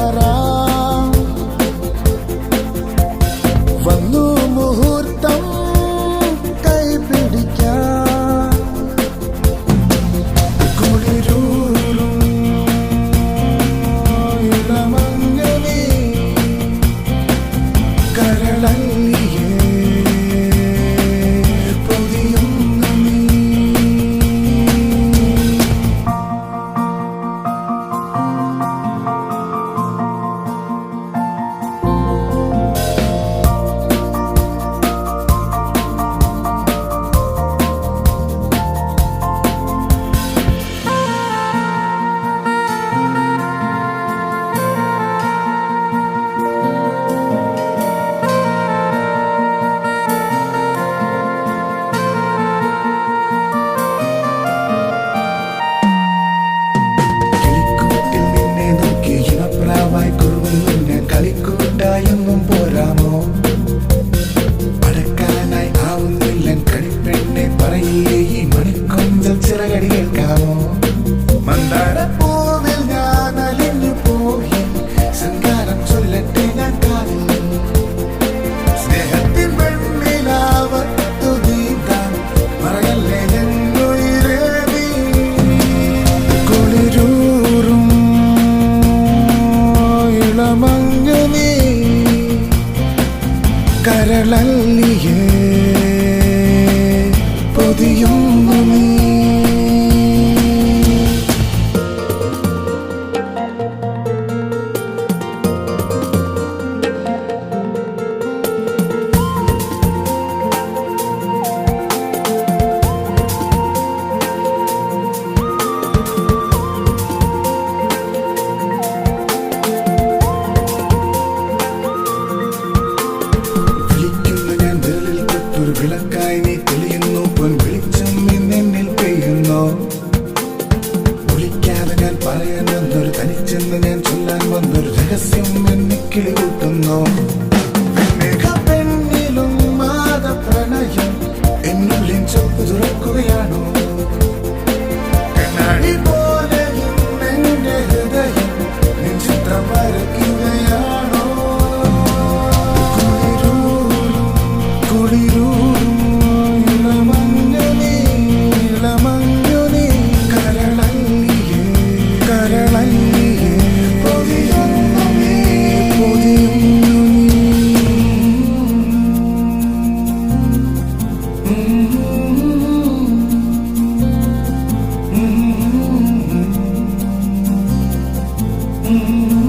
ترى கடலல்லியே വിളക്കായി നീ തെളിയുന്നു. പൊൻ വെളിച്ചം നിന്നിൽ പെയ്യുന്നു. വിളിക്കാതെ ഞാൻ പറയാൻ വന്നൊരു തനിച്ചെന്ന് ഞാൻ ചൊല്ലാൻ വന്നൊരു രഹസ്യം എന്നെ കിളി കൂട്ടുന്നു കരളഞ്ഞിയേ പൊതിയുന്നു നീ പൊതിയുന്നു Mm-hmm.